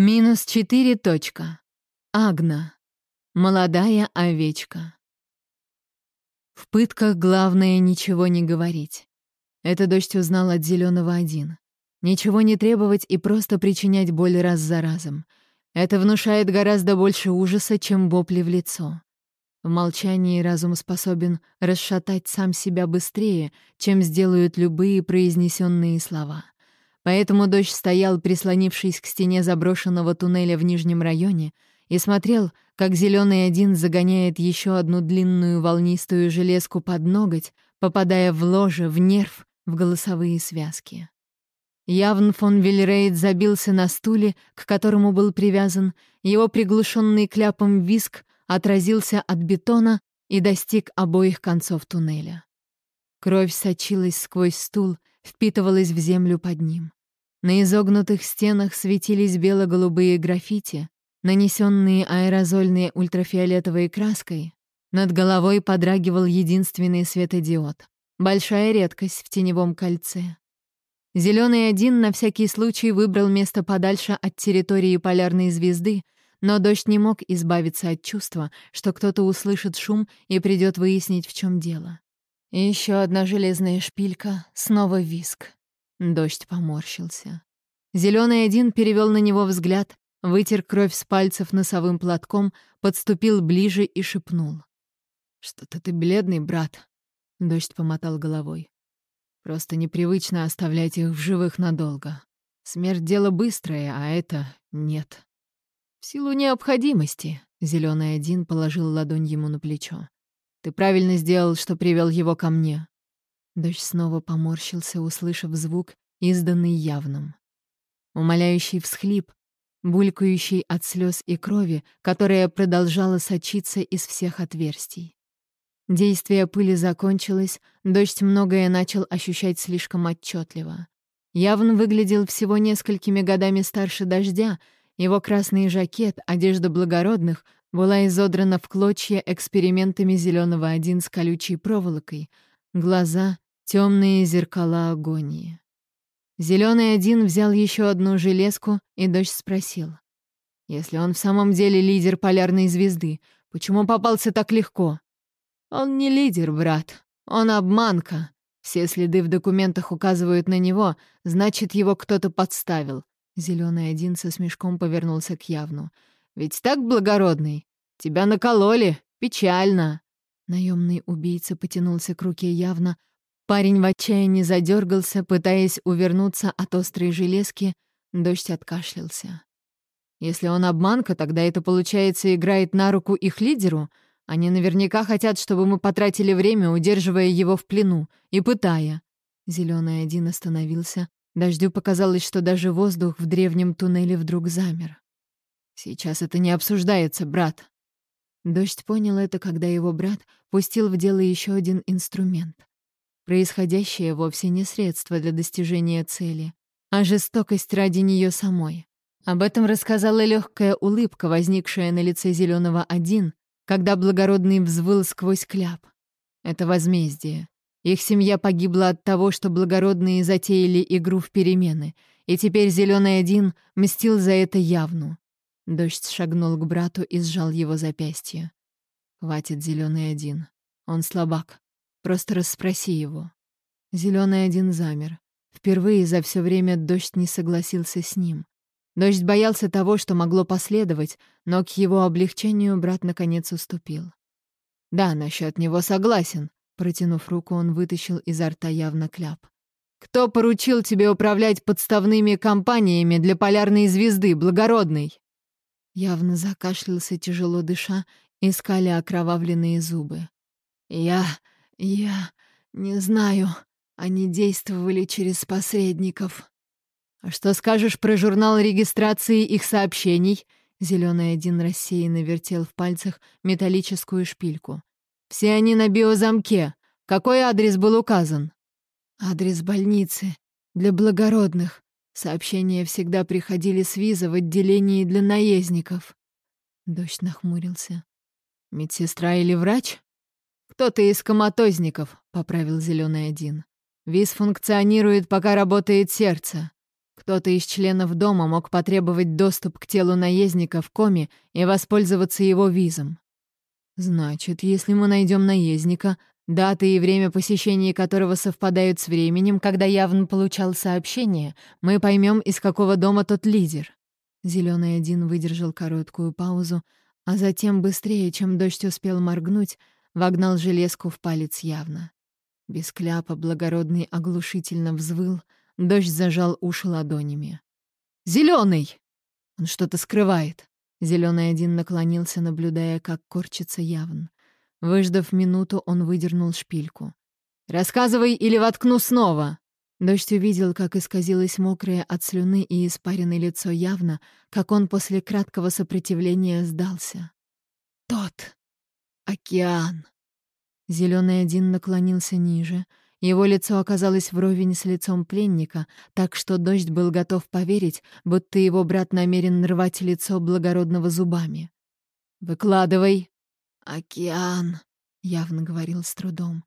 Минус четыре точка. Агна. Молодая овечка. В пытках главное ничего не говорить. Это дождь узнал от зеленого один. Ничего не требовать и просто причинять боль раз за разом. Это внушает гораздо больше ужаса, чем вопли в лицо. В молчании разум способен расшатать сам себя быстрее, чем сделают любые произнесенные слова — Поэтому дождь стоял, прислонившись к стене заброшенного туннеля в Нижнем районе, и смотрел, как зеленый один загоняет еще одну длинную волнистую железку под ноготь, попадая в ложе, в нерв, в голосовые связки. Явн фон Вильрейд забился на стуле, к которому был привязан, его приглушенный кляпом виск отразился от бетона и достиг обоих концов туннеля. Кровь сочилась сквозь стул, впитывалась в землю под ним. На изогнутых стенах светились бело-голубые граффити, нанесенные аэрозольной ультрафиолетовой краской. Над головой подрагивал единственный светодиод. Большая редкость в теневом кольце. Зеленый один на всякий случай выбрал место подальше от территории полярной звезды, но дождь не мог избавиться от чувства, что кто-то услышит шум и придет выяснить, в чем дело. Еще одна железная шпилька, снова виск. Дождь поморщился. Зеленый один перевел на него взгляд, вытер кровь с пальцев носовым платком, подступил ближе и шепнул. «Что-то ты бледный, брат», — дождь помотал головой. «Просто непривычно оставлять их в живых надолго. Смерть — дело быстрое, а это нет». «В силу необходимости», — зеленый один положил ладонь ему на плечо. «Ты правильно сделал, что привел его ко мне. Дождь снова поморщился, услышав звук, изданный явным. Умоляющий всхлип, булькающий от слез и крови, которая продолжала сочиться из всех отверстий. Действие пыли закончилось, дождь многое начал ощущать слишком отчетливо. Явн выглядел всего несколькими годами старше дождя, его красный жакет, одежда благородных, была изодрана в клочья экспериментами зеленого один с колючей проволокой, глаза Темные зеркала агонии. Зеленый один взял еще одну железку, и дождь спросил. «Если он в самом деле лидер полярной звезды, почему попался так легко?» «Он не лидер, брат. Он обманка. Все следы в документах указывают на него, значит, его кто-то подставил». Зеленый один со смешком повернулся к Явну. «Ведь так, благородный? Тебя накололи. Печально». Наемный убийца потянулся к руке Явно, Парень в отчаянии задергался, пытаясь увернуться от острой железки, дождь откашлялся. Если он обманка, тогда это, получается, играет на руку их лидеру. Они наверняка хотят, чтобы мы потратили время, удерживая его в плену и пытая. Зеленый один остановился. Дождю показалось, что даже воздух в древнем туннеле вдруг замер. «Сейчас это не обсуждается, брат». Дождь понял это, когда его брат пустил в дело еще один инструмент. Происходящее вовсе не средство для достижения цели, а жестокость ради нее самой. Об этом рассказала легкая улыбка, возникшая на лице зеленого один, когда благородный взвыл сквозь кляп. Это возмездие. Их семья погибла от того, что благородные затеяли игру в перемены, и теперь зеленый один мстил за это явну. Дождь шагнул к брату и сжал его запястье. «Хватит, зеленый один. Он слабак. Просто расспроси его». Зеленый один замер. Впервые за все время дождь не согласился с ним. Дождь боялся того, что могло последовать, но к его облегчению брат наконец уступил. «Да, насчет него согласен», — протянув руку, он вытащил изо рта явно кляп. «Кто поручил тебе управлять подставными компаниями для полярной звезды, благородный?» Явно закашлялся, тяжело дыша, искали окровавленные зубы. «Я... «Я не знаю. Они действовали через посредников». «А что скажешь про журнал регистрации их сообщений?» Зеленый один рассеянно вертел в пальцах металлическую шпильку. «Все они на биозамке. Какой адрес был указан?» «Адрес больницы. Для благородных. Сообщения всегда приходили с виза в отделении для наездников». Дождь нахмурился. «Медсестра или врач?» «Кто-то из коматозников», — поправил зеленый один. «Виз функционирует, пока работает сердце. Кто-то из членов дома мог потребовать доступ к телу наездника в коме и воспользоваться его визом. Значит, если мы найдем наездника, даты и время посещения которого совпадают с временем, когда явно получал сообщение, мы поймем, из какого дома тот лидер. Зеленый один выдержал короткую паузу, а затем, быстрее, чем дождь успел моргнуть, вогнал железку в палец явно. Без кляпа благородный оглушительно взвыл, дождь зажал уши ладонями. «Зелёный!» Он что-то скрывает. Зеленый один наклонился, наблюдая, как корчится явн. Выждав минуту, он выдернул шпильку. «Рассказывай или воткну снова!» Дождь увидел, как исказилось мокрое от слюны и испаренное лицо явно, как он после краткого сопротивления сдался. «Тот! Океан!» Зеленый один наклонился ниже. Его лицо оказалось вровень с лицом пленника, так что дождь был готов поверить, будто его брат намерен рвать лицо благородного зубами. «Выкладывай!» «Океан!» — явно говорил с трудом.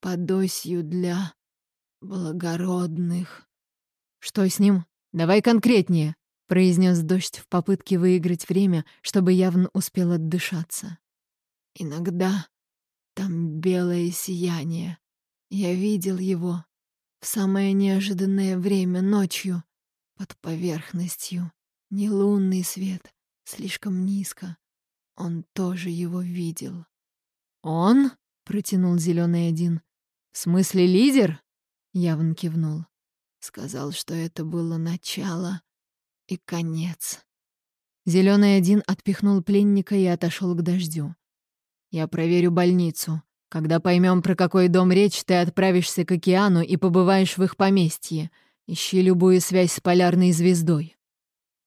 «Под осью для...» благородных. Что с ним? Давай конкретнее, произнес дождь в попытке выиграть время, чтобы явно успел отдышаться. Иногда там белое сияние. Я видел его в самое неожиданное время ночью под поверхностью. Не лунный свет, слишком низко. Он тоже его видел. «Он?» — протянул зеленый один. «В смысле лидер?» Явн кивнул. Сказал, что это было начало и конец. Зеленый один отпихнул пленника и отошел к дождю. «Я проверю больницу. Когда поймем, про какой дом речь, ты отправишься к океану и побываешь в их поместье. Ищи любую связь с полярной звездой».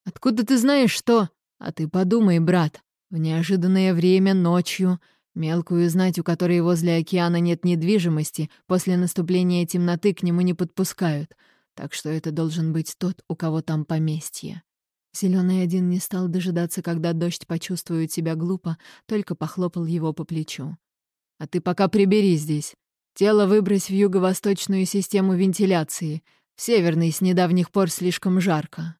«Откуда ты знаешь, что...» «А ты подумай, брат. В неожиданное время, ночью, Мелкую знать, у которой возле океана нет недвижимости, после наступления темноты к нему не подпускают, так что это должен быть тот, у кого там поместье. Зеленый один не стал дожидаться, когда дождь почувствует себя глупо, только похлопал его по плечу. «А ты пока прибери здесь. Тело выбрось в юго-восточную систему вентиляции. В северной с недавних пор слишком жарко».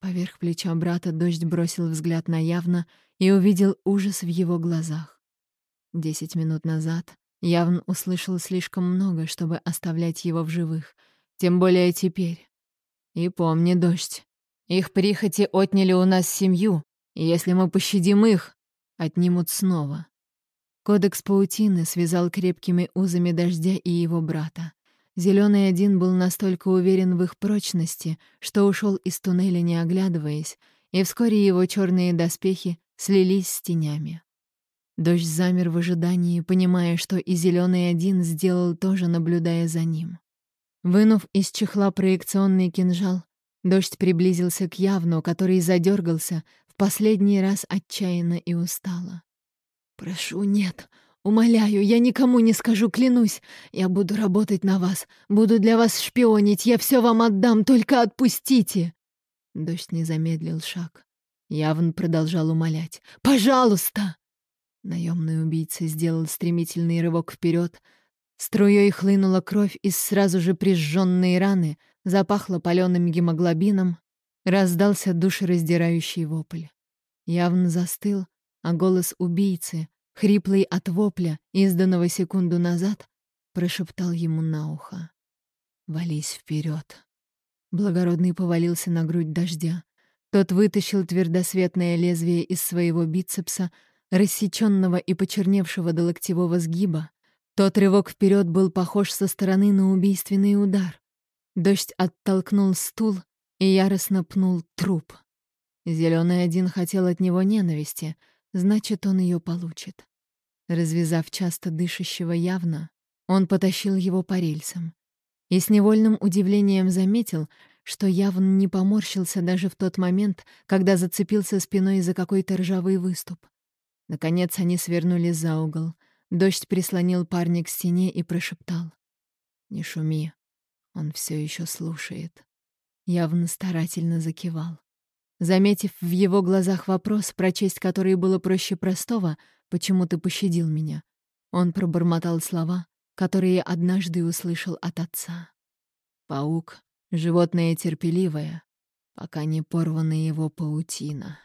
Поверх плеча брата дождь бросил взгляд на явно и увидел ужас в его глазах. Десять минут назад Явн услышал слишком много, чтобы оставлять его в живых, тем более теперь. И помни, дождь, их прихоти отняли у нас семью, и если мы пощадим их, отнимут снова. Кодекс паутины связал крепкими узами дождя и его брата. Зеленый один был настолько уверен в их прочности, что ушел из туннеля, не оглядываясь, и вскоре его черные доспехи слились с тенями. Дождь замер в ожидании, понимая, что и зеленый один сделал тоже, наблюдая за ним. Вынув из чехла проекционный кинжал, дождь приблизился к явну, который задергался в последний раз отчаянно и устало. «Прошу, нет, умоляю, я никому не скажу, клянусь. Я буду работать на вас, буду для вас шпионить, я все вам отдам, только отпустите!» Дождь не замедлил шаг. Явн продолжал умолять. «Пожалуйста!» Наемный убийца сделал стремительный рывок вперед. Струей хлынула кровь из сразу же прижженной раны, запахло паленым гемоглобином, раздался душераздирающий вопль. Явно застыл, а голос убийцы, хриплый от вопля, изданного секунду назад, прошептал ему на ухо. «Вались вперед. Благородный повалился на грудь дождя. Тот вытащил твердосветное лезвие из своего бицепса, рассеченного и почерневшего до локтевого сгиба, тот рывок вперед был похож со стороны на убийственный удар. Дождь оттолкнул стул и яростно пнул труп. Зеленый один хотел от него ненависти, значит, он ее получит. Развязав часто дышащего явно, он потащил его по рельсам. И с невольным удивлением заметил, что явно не поморщился даже в тот момент, когда зацепился спиной за какой-то ржавый выступ. Наконец они свернули за угол. Дождь прислонил парня к стене и прошептал. «Не шуми, он все еще слушает». Явно старательно закивал. Заметив в его глазах вопрос, прочесть который было проще простого, «Почему ты пощадил меня?» Он пробормотал слова, которые однажды услышал от отца. Паук Животное терпеливое, пока не порвана его паутина.